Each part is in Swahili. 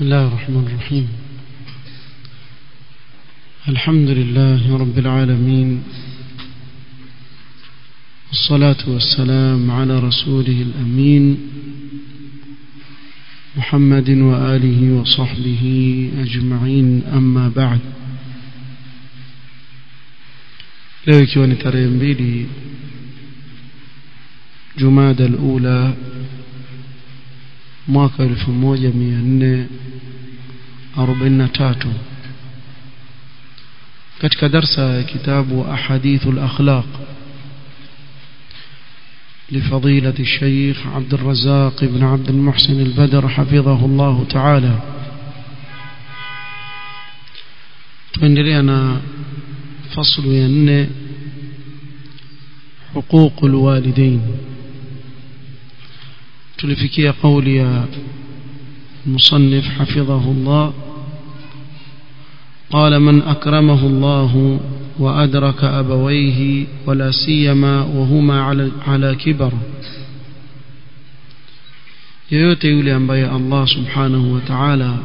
بسم الله الرحمن الرحيم. الحمد لله رب العالمين. والصلاة والسلام على رسوله الأمين محمد وآله وصحبه أجمعين. أما بعد. leo tarehe mbili jumada alula mwaka 1443 katika darsa ya kitabu ahadithu al-akhlaq لفضيلة الشيخ عبد الرزاق بن عبد المحسن البدر حفظه الله تعالى تندرينا فصل ين حقوق تلفكي قولي المصنف حفظه الله. قال من أكرمه الله وأدرك أبويه ولا سيما وهما على كبر. يوتي يولي أنبياء الله سبحانه وتعالى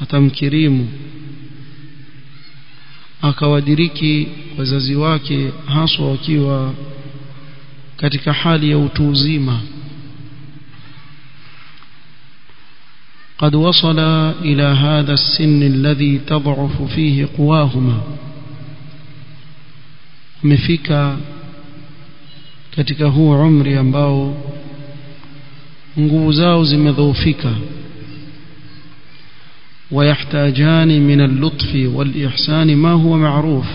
أتم كريم. أكوادريكي وززيواكي حاصوكي وزززيواكي katika hali ya utu uzima قد وصل إلى هذا السن الذي تضعف فيه قواهما umefika katika huu umri ambao nguvu zao zimedhoofika ويحتاجان من اللطف والإحسان ما هو معروف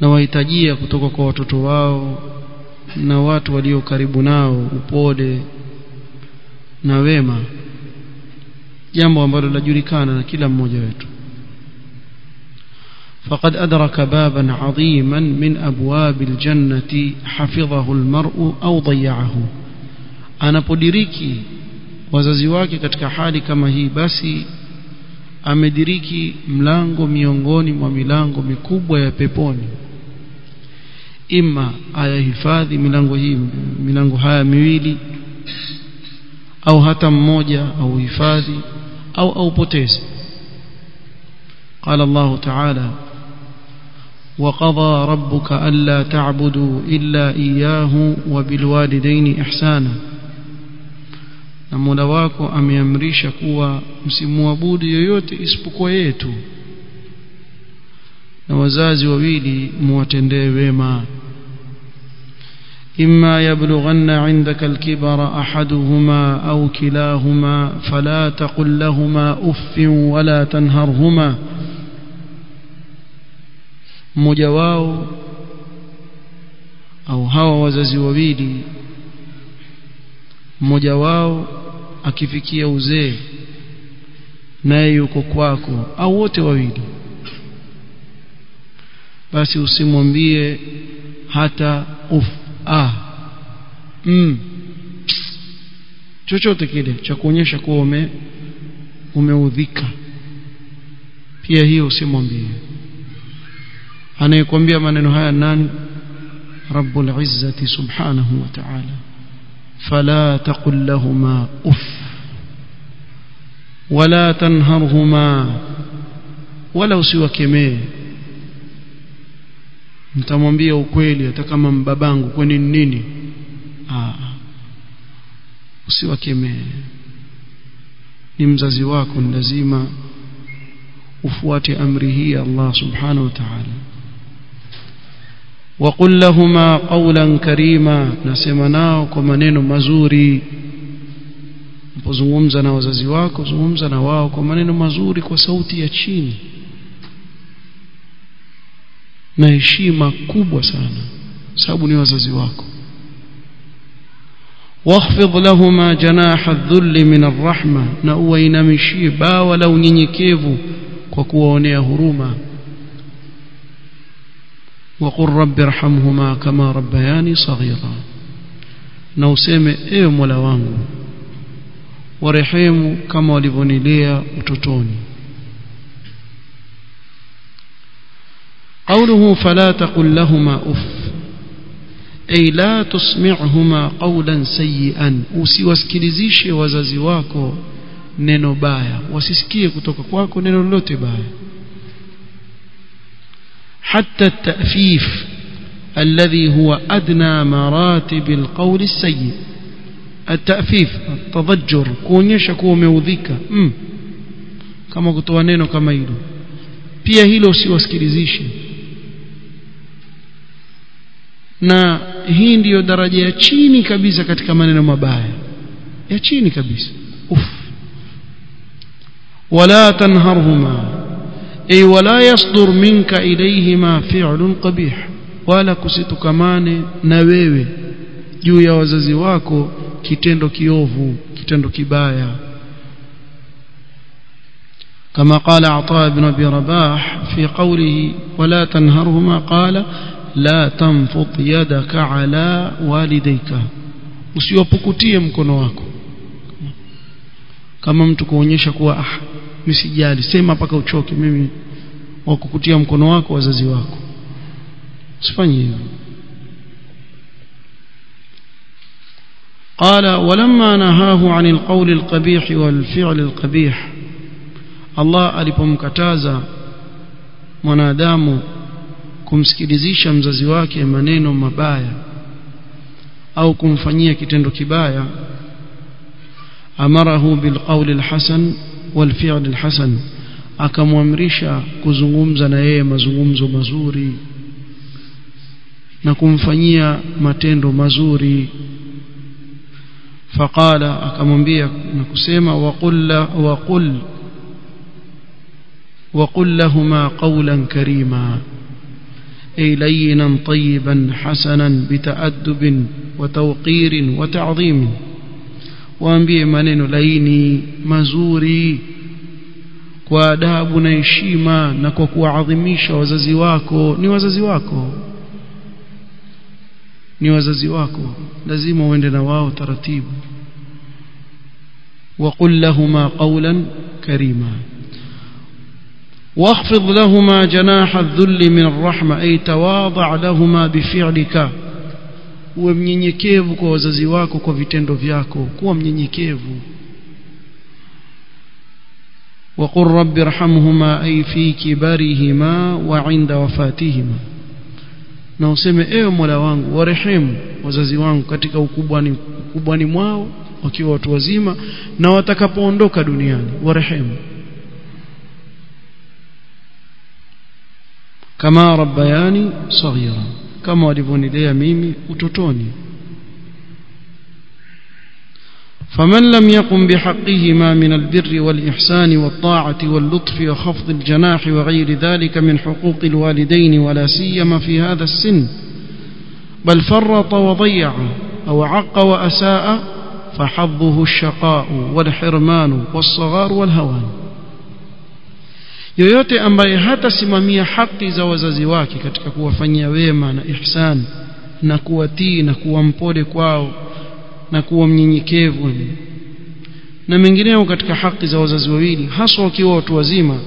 na wahitajia kutoka kwa watoto wao na watu walio karibu nao upole na wema jambo ambalo linajulikana na kila mmoja wetu فقد أدرك بابا عظيما من أبواب الجنة حفظه المرء أو ضيعه anapodiriki wazazi wake katika hali kama hii basi amediriki mlango miongoni mwa milango mikubwa ya peponi ima ayahifadhi milango hii milango haya miwili au hata mmoja au hifadhi au aupoteze قال الله تعالى وقضى ربك ألا تعبدوا إلا إياه وبالوالدين إحسانا na Mola wako ameamrisha kuwa msimuabudu yoyote isipokuwa yetu na wazazi wawili muwatendee wema إما يبلغن عندك الكبر أحدهما أو كلاهما فلا تقل لهما أف ولا تنهرهما. مجواو أو هوا وزازي وبيلي مجواو أكفكي أوزي نايوك كواكو أو وتي وبيلي بس يسمون بيه حتى أف. Ah. Mm. chochote kile cha kuonyesha kuwa ume umeudhika. Pia hiyo usimwambie. Anayekwambia maneno haya nani? Rabbul izzati subhanahu wa ta'ala. Fala taqul lahumā uff. Wala tanharhuma wala usiwakemee mtamwambia ukweli hata kama mbabangu kwani nini ah usiwakemee ni mzazi wako ni lazima ufuate amri hii Allah subhanahu wa ta'ala وقل لهما قولا كريما nasema nao kwa maneno mazuri unapozungumza na wazazi wako zungumza na wao kwa maneno mazuri kwa sauti ya chini Na heshima kubwa sana sababu ni wazazi wako واخفض لهما جناح الذل من الرحمه na uwainamishie bawa la unyenyekevu kwa kuwaonea huruma وقل رب ارحمهما كما ربياني صغيرا na useme ewe Mola wangu warehemu kama walivyonilea utotoni قوله فلا تقل لهما اف ay la tusmi'huma qawlan sayyi'an usiwasikilizishe wazazi wako neno baya wasisikie kutoka kwako neno lolote baya حتى التأفيف الذي هو أدنى مراتب القول السيء التأفيف التضجر kuwa umeudhika mm. kama kutoa neno kama hilo pia hilo usiwasikilizishe na hii ndiyo daraja ya chini kabisa katika maneno mabaya ya chini kabisa uf wala tanharhuma ay wala yasdur minka ilayhima fi'lun qabih wala kusitukamane na wewe juu ya wazazi wako kitendo kiovu kitendo kibaya كما قال عطاء بن ابي رباح في قوله ولا تنهرهما قال لا تنفض يدك على والديك usiwapukutie mkono wako kama mtu kuonyesha kuwa ah msijali sema mpaka uchoke mimi wakukutia mkono wako wazazi wako usifanye hivyo قال ولما نهاه عن القول القبيح والفعل القبيح Allah alipomkataza mwanadamu kumsikilizisha mzazi wake maneno mabaya au kumfanyia kitendo kibaya amarahu bilqawli alhasan walfi'li alhasan akamwamrisha kuzungumza na yeye mazungumzo mazuri na kumfanyia matendo mazuri. Faqala akamwambia na kusema waqulla waqul waqul lahumā qawlan karīmā. اي لينا طيبا حسنا بتأدب وتوقير وتعظيم. وانبيه منن ليني مزوري. وادب ونهشما نكو كعظميش وزازي واكو ني وزازي واكو ني وزازي واكو ويندنا واو ترتيب. وقل لهما قولا كريما. واخفض لهما جناح الذل من الرحمة أي تواضع لهما بفعلك uwe mnyenyekevu kwa wazazi wako kwa vitendo vyako kuwa mnyenyekevu وقل رب ارحمهما أي في كبرهما وعند وفاتهما na useme ewe mola wangu warehemu wazazi wangu katika ukubwani ukubwani mwao wakiwa watu wazima na watakapoondoka duniani warehemu Kama rabbayani saghira kama walivyonilea mimi utotoni فمن لم يقم بحقهما من البر والإحسان والطاعة واللطف وخفض الجناح وغير ذلك من حقوق الوالدين ولا سيما في هذا السن بل فرط وضيع أو عق وأساء فحظه الشقاء والحرمان والصغار والهوان. Yoyote ambaye hatasimamia haki za wazazi wake katika kuwafanyia wema na ihsan na kuwatii na kuwa mpole kwao na kuwa mnyenyekevu na mengineo katika haki za wazazi wawili haswa wakiwa watu wazima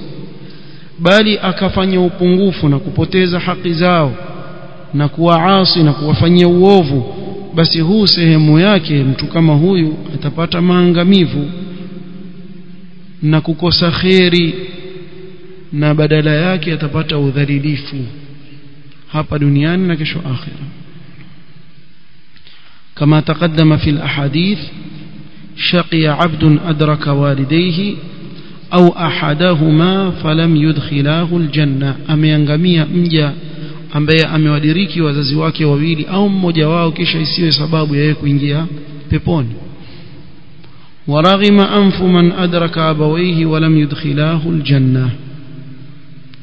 bali akafanya upungufu na kupoteza haki zao na kuwa asi na kuwafanyia uovu basi huu sehemu yake mtu kama huyu atapata maangamivu na kukosa kheri na badala yake atapata udhalilifu hapa duniani na kesho akhira كما تقدم في الأحاديث شقي عبد أدرك والديه أو أحدهما فلم يدخلاه الجنة ameangamia mja ambaye amewadiriki wazazi wake wawili au mmoja wao kisha isiwe sababu yeye kuingia peponi ورغم أنف من أدرك أبويه ولم يدخلاه الجنة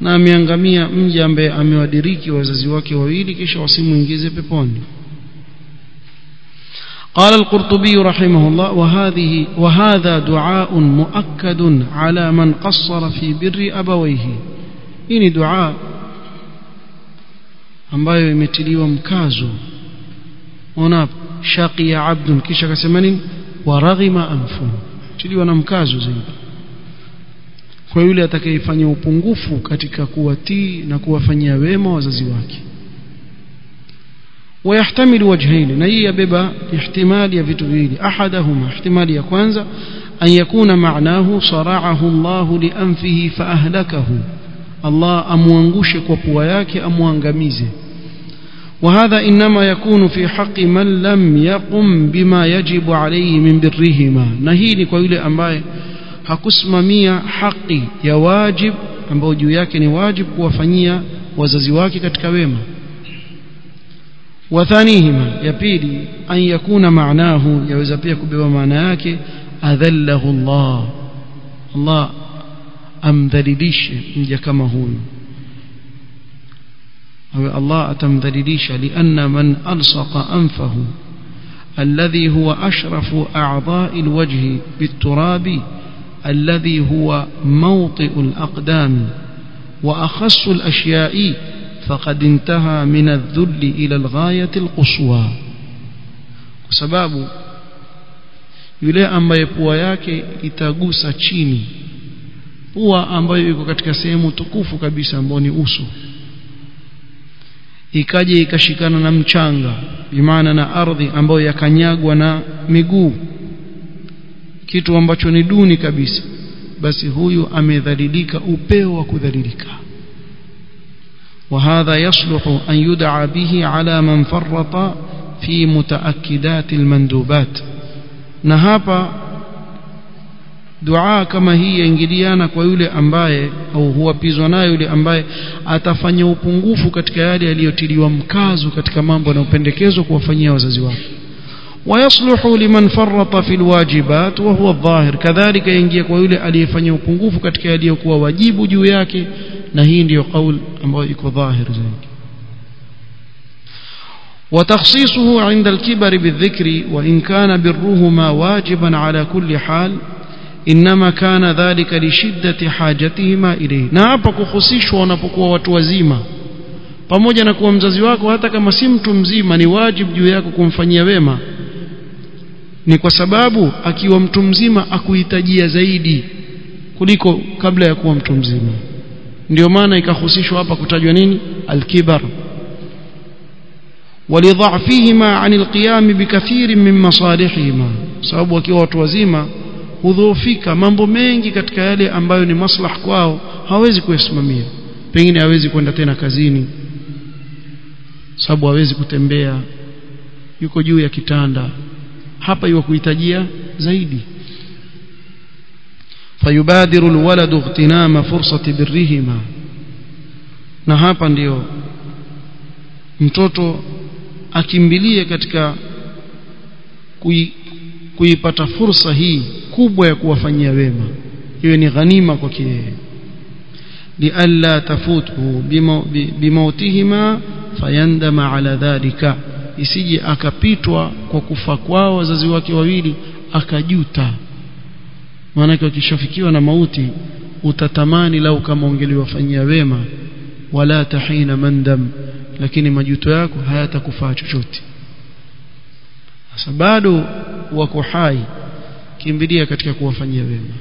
na ameangamia mja ambaye amewadiriki wazazi wake wawili kisha wasimuingize peponi قال القرطبي رحمه الله وهذه وهذا دعاء مؤكد على من قصر في بر أبويه إني دعاء ambayo imetiliwa mkazo ona shaqiya abdun kisha akasema nini waraghima anfu tiliwa na mkazo zaidi kwa yule atakayefanya upungufu katika kuwatii na kuwafanyia wema wazazi wake ويحتمل وجهين نهي يبقى احتمال يا vitu viwili احدهما احتمال ya kwanza أن يكون معناه صرعه الله لأنفه فأهلكه الله أموانغوش كوبواياك أموانغميزه وهذا إنما يكون في حق من لم يقم بما يجب عليه من برهما نهيني kwa yule ambaye hakusimamia haki ya wajib ambao juu yake ni wajib kuwafanyia wazazi wake katika wema wathanihima ya pili an yakuna maanahu yaweza pia kubeba maana yake adhallahu Allah Allah amdhalilishe mja kama huyu أو الله أتمذلليش لأن من ألصق أنفه الذي هو أشرف أعضاء الوجه بالتراب الذي هو موطئ الأقدام وأخص الأشياء فقد انتهى من الذل إلى الغاية القصوى sababu yule ambaye pua yake itagusa chini pua ambayo iko katika sehemu tukufu kabisa ambayo ni uso ikaje ikashikana na mchanga bimaana na ardhi ambayo yakanyagwa na miguu kitu ambacho ni duni kabisa basi huyu amedhalilika upeo wa kudhalilika وهذا يصلح أن يدعى به على من فرط في متأكدات المندوبات نهابا dua kama hii yaingiliana kwa yule ambaye au huwapizwa nayo yule ambaye atafanya upungufu katika yale yaliyotiliwa mkazo katika mambo yanayopendekezwa kuwafanyia wazazi wake ويصلح لمن فرط في الواجبات وهو الظاهر كذلك ينجي kwa yule aliyefanya upungufu katika yaliyokuwa wajibu juu yake na hii ndiyo kauli ambayo iko dhahir zaidi وتخصيصه عند الكبر بالذكر وإن كان برهما واجبا على كل حال إنما كان ذلك لشدة حاجتهما إليه na hapa kuhusishwa wanapokuwa watu wazima pamoja na kuwa mzazi wako hata kama si mtu mzima ni wajibu juu yako kumfanyia wema ni kwa sababu akiwa mtu mzima akuhitajia zaidi kuliko kabla ya kuwa mtu mzima. Ndio maana ikahusishwa hapa kutajwa nini? Alkibar. Walidhafihima anil qiyam bikathirin min masalihihima. Sababu akiwa watu wazima hudhoofika mambo mengi katika yale ambayo ni maslah kwao hawezi kuyasimamia. Pengine hawezi kwenda tena kazini. Sababu hawezi kutembea. Yuko juu ya kitanda hapa iwa kuhitajia zaidi. Fayubadiru alwaladu ightinama fursati birrihima. Na hapa ndiyo mtoto akimbilie katika kui, kuipata fursa hii kubwa ya kuwafanyia wema. Hiyo ni ghanima kwake yeye. Lialla tafuthu bimautihima fayandama ala dhalika isije akapitwa kwa kufa kwao wazazi wake wawili akajuta. Maanake wakishafikiwa na mauti utatamani lau kama ungeliwafanyia wema. Wala tahina mandam lakini majuto yako hayatakufaa chochote. Sasa bado wako hai kimbilia katika kuwafanyia wema.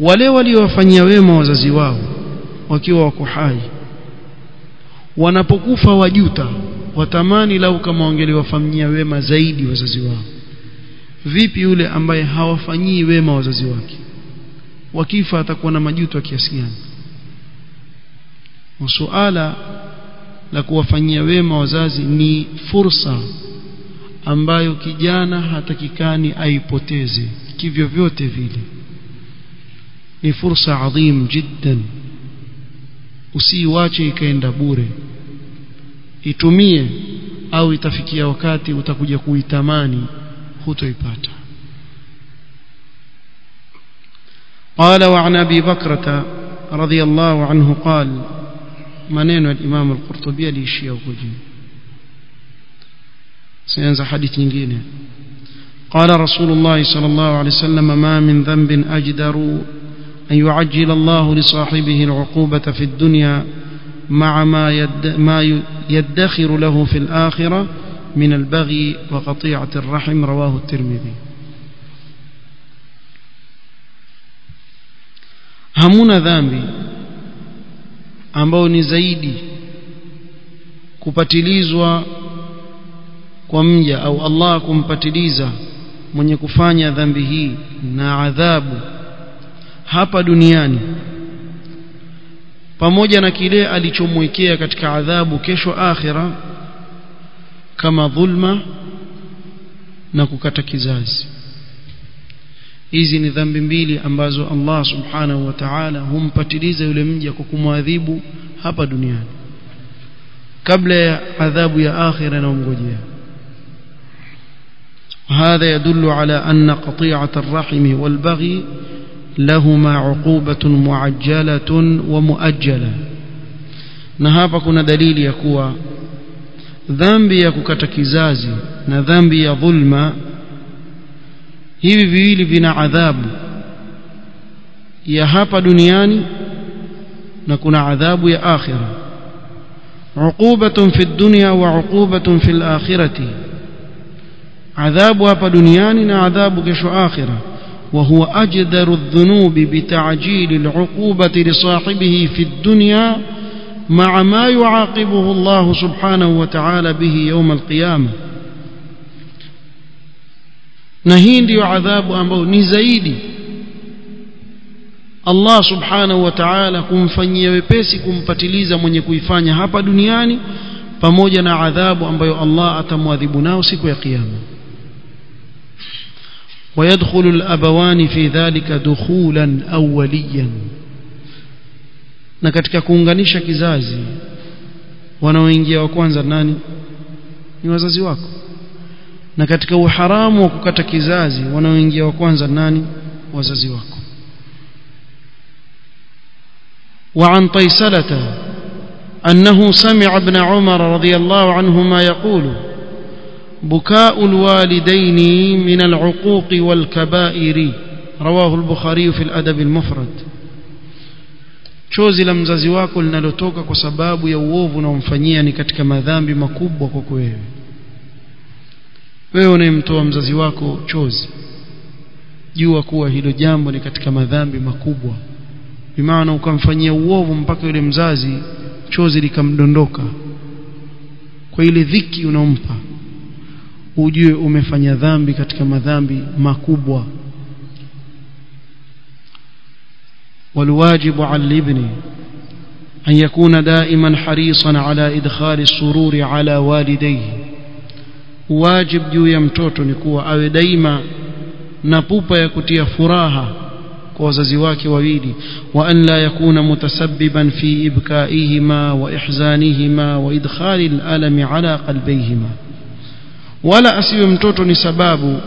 Wale waliowafanyia wema wazazi wao wakiwa wako hai wanapokufa wajuta watamani lau kama wangeliwafanyia wema zaidi wazazi wao. Vipi yule ambaye hawafanyii wema wazazi wake? Wakifa atakuwa na majuto kiasi gani? Suala la kuwafanyia wema wazazi ni fursa ambayo kijana hatakikani aipoteze kivyo vyote vile. Ni fursa adhim jiddan. Usiiwache ikaenda bure itumie au itafikia wakati utakuja kuitamani hutoipata. قال وعن أبي بكرة رضي الله عنه قال Imam al-Qurtubi aliishia huko juu. سينزع حديث nyingine. قال رسول الله صلى الله عليه وسلم ما من ذنب أجدر أن يعجل الله لصاحبه العقوبة في الدنيا مع ما, يد ما يدخر له في الآخرة من البغي وقطيعة الرحم رواه الترمذي همنا ذنبي ambao ni zaidi kupatilizwa kwa mja au Allah kumpatiliza mwenye kufanya dhambi hii na adhabu hapa duniani pamoja na kile alichomwekea katika adhabu kesho akhira kama dhulma na kukata kizazi hizi ni dhambi mbili ambazo Allah subhanahu wa ta'ala humpatiliza yule mja kwa kumwadhibu hapa duniani kabla ya adhabu ya akhira inayomngojea وهذا يدل على أن قطيعة الرحم والبغي لهما عقوبة معجلة ومؤجلة na hapa kuna dalili ya kuwa dhambi ya kukata kizazi na dhambi ya dhulma hivi viwili vina adhabu ya hapa duniani na kuna adhabu ya akhira uqubatun fi dunya wa uqubatun fil akhirati adhabu hapa duniani na adhabu kesho akhira وهو أجدر الذنوب بتعجيل العقوبة لصاحبه في الدنيا مع ما يعاقبه الله سبحانه وتعالى به يوم القيامة. نهين لي عذاب أمو نزايد الله سبحانه وتعالى كم فني ويبسي كم فتليزة من يكوي فانيها بدنياني فموجنا عذاب أمو الله أتم واذبنا وسكوي قيامه ويدخل الأبوان في ذلك دخولا أوليا na katika kuunganisha kizazi wanaoingia wa kwanza nani ni wazazi wako na katika uharamu wa kukata kizazi wanaoingia wa kwanza nani wazazi wako وعن طيسلة أنه سمع ابن عمر رضي الله عنهما يقول بكاء الوالدين من العقوق والكبائر رواه البخاري في الأدب المفرد chozi la mzazi wako linalotoka kwa sababu ya uovu unaomfanyia ni katika madhambi makubwa kwako wewe wewe unayemtoa mzazi wako chozi jua kuwa hilo jambo ni katika madhambi makubwa bimaana ukamfanyia uovu mpaka yule mzazi chozi likamdondoka kwa ile dhiki unaompa ujue umefanya dhambi katika madhambi makubwa. والواجب على الابن أن يكون دائما حريصا على إدخال السرور على والديه واجب جو يمتوتو نكوا أو دائما نبوبا يكتيا فراها كوززواك وويلي وأن لا يكون متسببا في إبكائهما وإحزانهما وإدخال الألم على قلبيهما wala asiwe mtoto ni sababu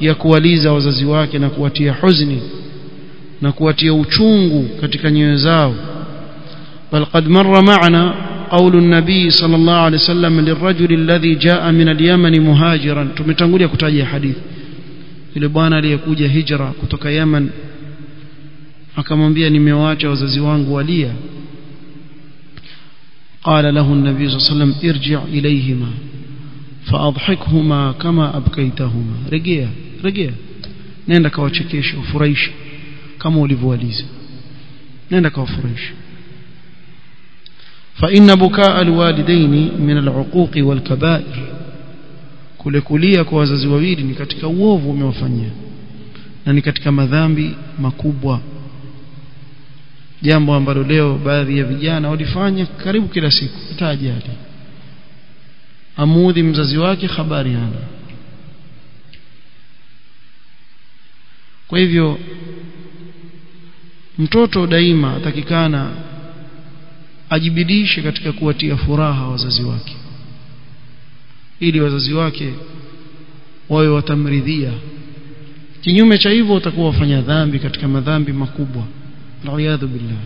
ya kuwaliza wazazi wake na kuwatia huzuni na kuwatia uchungu katika nyoyo zao bal qad marra ma'ana قول النبي صلى الله عليه وسلم للرجل الذي جاء من اليمن مهاجرا tumetangulia kutaja hadithi yule bwana aliyekuja hijra kutoka Yemen akamwambia nimewaacha wazazi wangu walia قال له النبي صلى الله عليه وسلم ارجع إليهما فأضحكهما كما أبكيتهما رجيا رجيا nenda kawachekesha ufurahishe kama ulivyowaliza nenda kawafurahishe فإن بكاء الوالدين من العقوق والكبائر kule kulia kwa wazazi wawili ni katika uovu umewafanyia na ni katika madhambi makubwa jambo ambalo leo baadhi ya vijana walifanya karibu kila siku hata ajali amuudhi mzazi wake habari hana kwa hivyo mtoto daima atakikana ajibidishe katika kuwatia furaha wazazi wake. Ili wazazi wake wawe watamridhia. Kinyume cha hivyo utakuwa wafanya dhambi katika madhambi makubwa. Na billah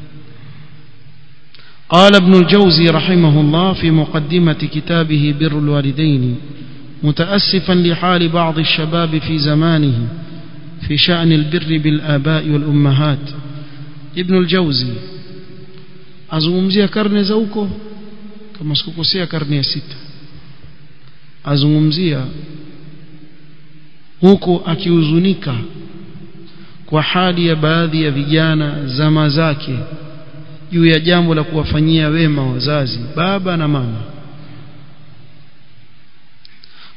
قال ابن الجوزي رحمه الله في مقدمة كتابه بر الوالدين متأسفا لحال بعض الشباب في زمانه في شأن البر بالآباء والأمهات. ابن الجوزي azungumzia karne za huko kama sikukosea karne ya sita azungumzia huko akihuzunika kwa hali ya baadhi ya vijana zama zake juu ya jambo la kuwafanyia wema wazazi baba na mama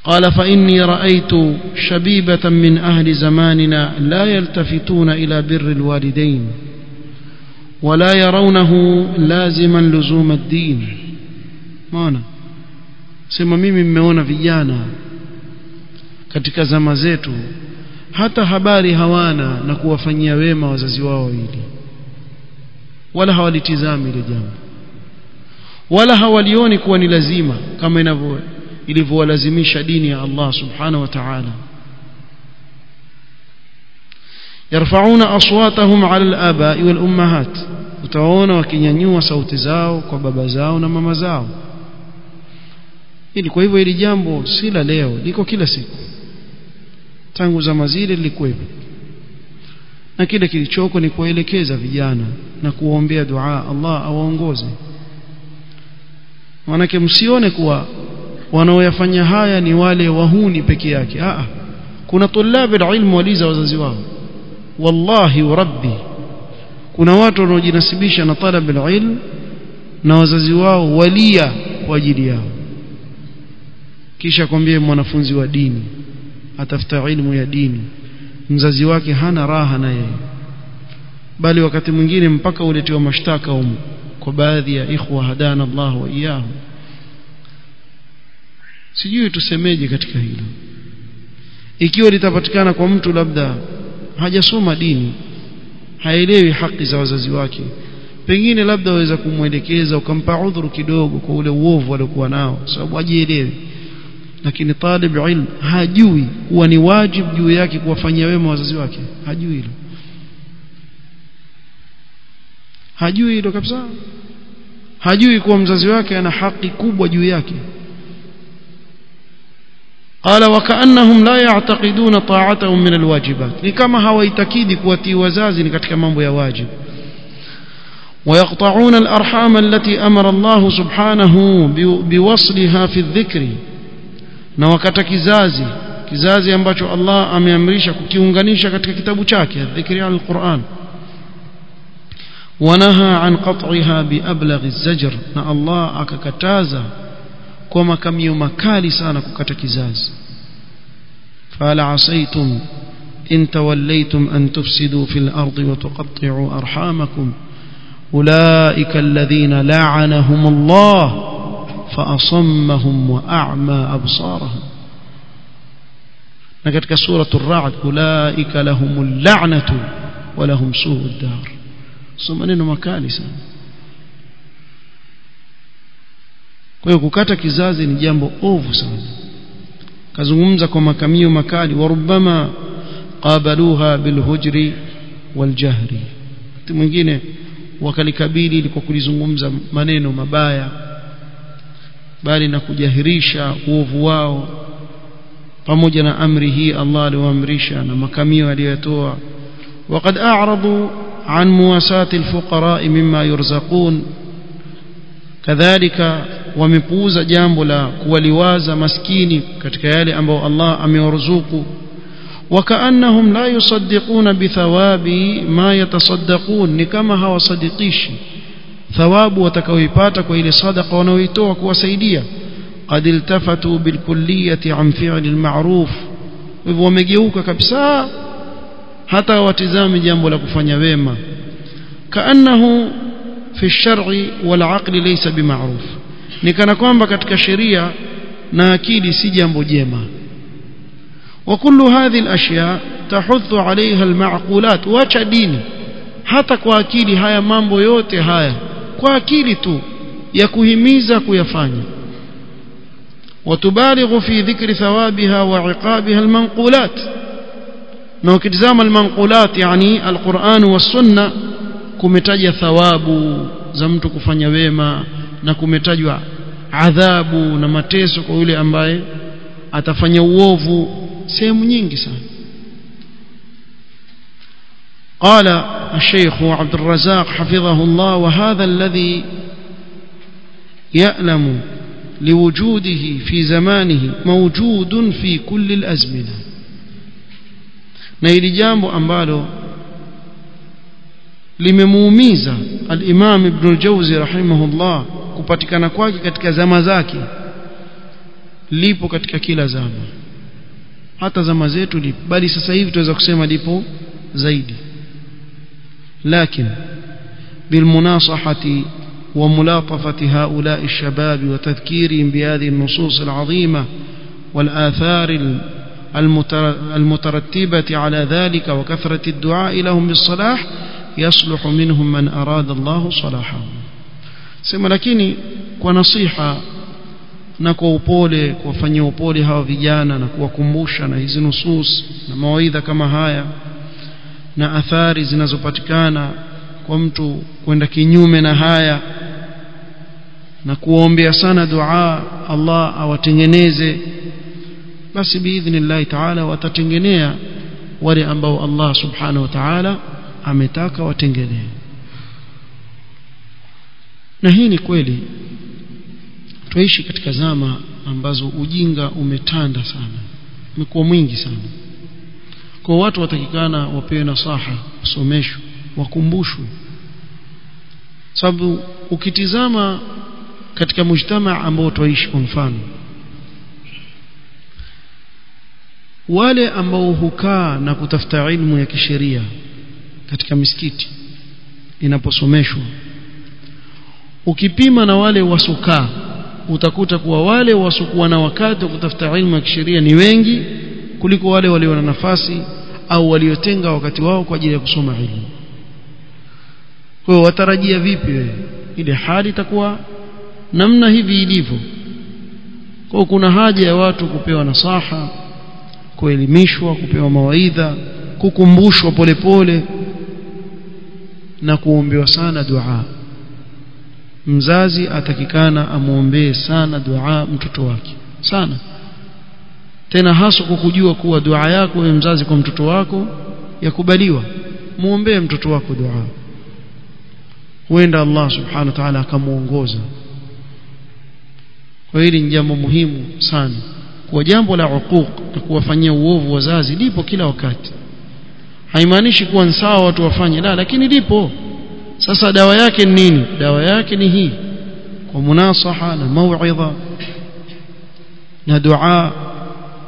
قال فإني رأيت شبيبة من أهل زماننا لا يلتفتون إلى بر الوالدين ولا يرونه لازما لزوم الدين maana sema mimi mmeona vijana katika zama zetu hata habari hawana na kuwafanyia wema wazazi wao wawili wala hawalitizami ile jambo. Wala hawalioni kuwa ni lazima kama inavyo ilivyowalazimisha dini ya Allah subhanahu wa ta'ala. Yarfa'una aswatahum 'ala al-aba'i wal ummahat utaona wakinyanyua sauti zao kwa baba zao na mama zao. Ili kwa hivyo hili jambo si la leo liko kila siku. Tangu zama zile lilikuwepo na kile kilichoko ni kuwaelekeza vijana na kuwaombea dua Allah awaongoze. Manake msione kuwa wanaoyafanya haya ni wale wahuni peke yake. A kuna tulabu ilmu waliza wazazi wao. Wallahi wa rabbi. Kuna watu wanaojinasibisha na talab ilmu na wazazi wao walia kwa ajili yao. Kisha kwambie mwanafunzi wa dini atafuta ilmu ya dini mzazi wake hana raha na yeye. Bali wakati mwingine mpaka uletewa mashtaka umu kwa baadhi ya ikhwa hadana Allah wa iyahu sijui tusemeje katika hilo. Ikiwa litapatikana kwa mtu labda hajasoma dini haelewi haki za wazazi wake pengine labda waweza kumwelekeza ukampa udhuru kidogo kwa ule uovu aliokuwa nao sababu hajielewi lakini talib ilm hajui kuwa ni wajibu juu yake kuwafanyia wema wazazi wake hajui hilo hajui hilo kabisa hajui kuwa mzazi wake ana haki kubwa juu yake قال وكأنهم لا يعتقدون طاعتهم من الواجبات ni kama hawaitakidi kuwatii wazazi ni katika mambo ya wajib ويقطعون الأرحام التي أمر الله سبحانه بوصلها في الذكر na wakata kizazi kizazi ambacho Allah ameamrisha kukiunganisha katika kitabu chake dhikri al-Qur'an ونهى عن قطعها بأبلغ الزجر na Allah akakataza kwa makamio makali sana kukata kizazi fala asaitum in tawallaytum an tufsidu fil ardi wa tuqatti'u arhamakum ulaika alladhina la'anahum Allah فأصمهم وأعمى أبصارهم na katika suratul ra'd ulaika lahumul la'natu wa lahum su'ud dar so maneno makali sana kwa hiyo kukata kizazi ni jambo ovu sana kazungumza kwa makamio makali warubama qabaluha bilhujri waljahri mwingine wakalikabili kwa kulizungumza maneno mabaya bali na kujahirisha uovu wao pamoja na amri hii Allah aliyoamrisha na makamio aliyotoa وقد أعرضوا عن مواساة الفقراء مما يرزقون كذلك wamepuuza jambo la kuwaliwaza maskini katika yale ambayo Allah amewaruzuku wakaannahum la yusaddiquna bithawabi ma yatasaddaqun ni kama hawasadiqishi thawabu watakaoipata kwa ile sadaqa wanaoitoa kuwasaidia qad iltafatu bilkulliyati an fi'li alma'ruf hivyo wamegeuka kabisa hata watizame jambo la kufanya wema kaannahu fi ash-shar'i wal 'aqli laysa bima'ruf ni kana kwamba katika sheria na akili si jambo jema وكل هذه الأشياء تحث عليها المعقولات wacha dini hata kwa akili haya mambo yote haya kwa akili tu ya kuhimiza kuyafanya. Watubalighu fi dhikri thawabiha wa iqabiha almanqulat. Na ukitizama almanqulat yani alquran wa sunna kumetaja thawabu za mtu kufanya wema na kumetajwa adhabu na mateso kwa yule ambaye atafanya uovu sehemu nyingi sana. Qala الشيخ عبد الرزاق حفظه الله وهذا الذي يألم لوجوده في زمانه موجود في كل الأزمنة. نيل جامب أمباله لمموميزة الإمام ابن الجوز رحمه الله كباتك نكواك كتك زمزاك ليبو كتك كلا زمان حتى زمزيت ليب بل سسايف توزا كسيما ليبو زيدي lakini بالمناصحة وملاطفة هؤلاء الشباب وتذكيرهم بهذه النصوص العظيمة والآثار المترتبة على ذلك وكثرة الدعاء لهم بالصلاح يصلح منهم من أراد الله صلاحه sema lakini kwa nasiha na kwa upole kuwafanyia upole hawa vijana na kuwakumbusha na hizi nusus na athari zinazopatikana kwa mtu kwenda kinyume na haya na kuombea sana dua Allah awatengeneze basi biidhnillahi taala watatengenea wale ambao Allah subhanahu wa ta'ala ametaka watengenee. Na hii ni kweli tuishi katika zama ambazo ujinga umetanda sana umekuwa mwingi sana kwa watu watakikana wapewe nasaha wasomeshwe wakumbushwe. Sababu ukitizama katika mujtama ambao tuishi kwa mfano wale ambao hukaa na kutafuta ilmu ya kisheria katika misikiti inaposomeshwa ukipima na wale wasokaa utakuta kuwa wale wasokuwa na wakati wa kutafuta ilmu ya kisheria ni wengi kuliko wale walio na nafasi au waliotenga wakati wao kwa ajili ya kusoma ilmu. Kwa hiyo watarajia vipi wewe? Ile hali itakuwa namna hivi ilivyo. Kwa kuna haja ya watu kupewa nasaha kuelimishwa kupewa mawaidha kukumbushwa polepole na kuombewa sana dua. Mzazi atakikana amwombee sana dua mtoto wake. Sana tena haswa kwa kujua kuwa dua yako wewe mzazi kwa mtoto wako yakubaliwa. Muombee mtoto wako dua. Huenda Allah subhanahu wa ta'ala akamuongoza. Kwa hili ni jambo muhimu sana. Kwa jambo la uquq na kuwafanyia uovu wazazi lipo kila wakati. Haimaanishi kuwa ni sawa watu wafanye la lakini lipo. Sasa dawa yake ni nini? Dawa yake ni hii. Kwa munasaha na mauidha na dua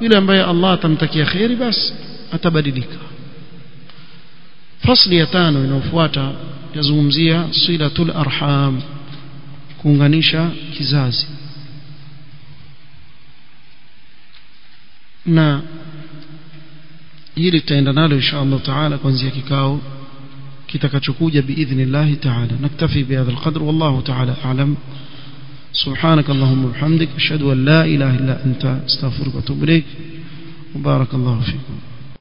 yule ambaye Allah atamtakia khairi basi atabadilika. Fasli ya tano inayofuata yazungumzia silatul arham kuunganisha kizazi. Na hili tutaenda nalo insha Allah taala kuanzia kikao kitakachokuja biidhnillahi taala. Naktafi bihadha alqadr wallahu taala a'lam سبحانك اللهم وبحمدك أشهد أن لا إله إلا أنت أستغفرك وأتوب إليك. وبارك الله فيكم.